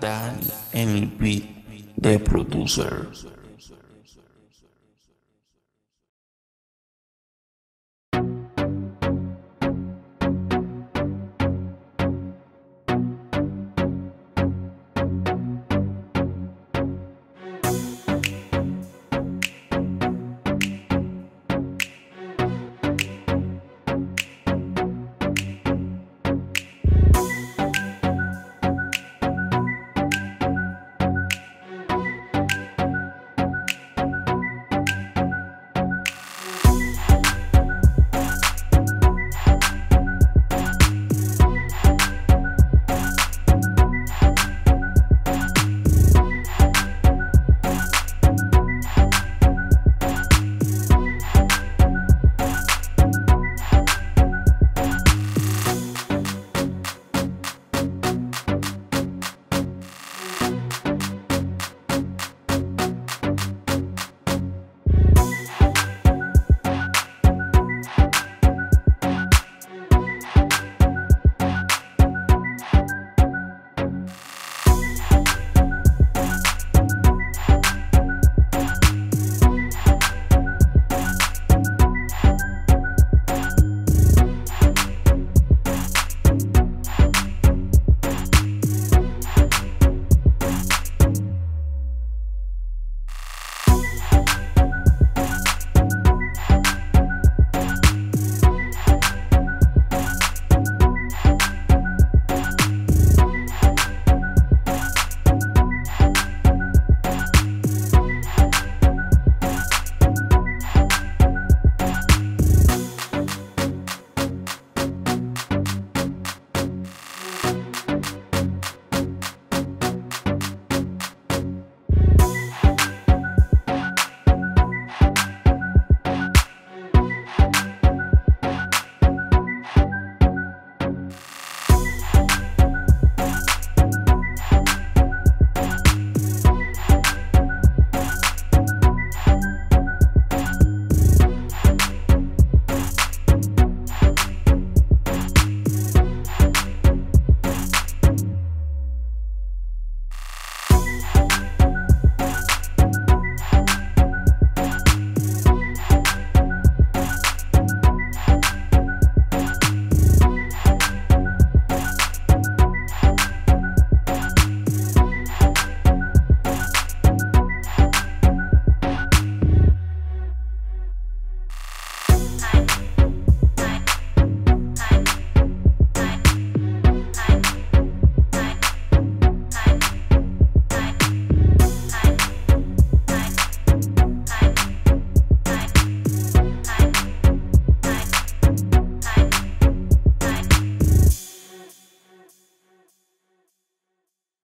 Dan en el beat de producer.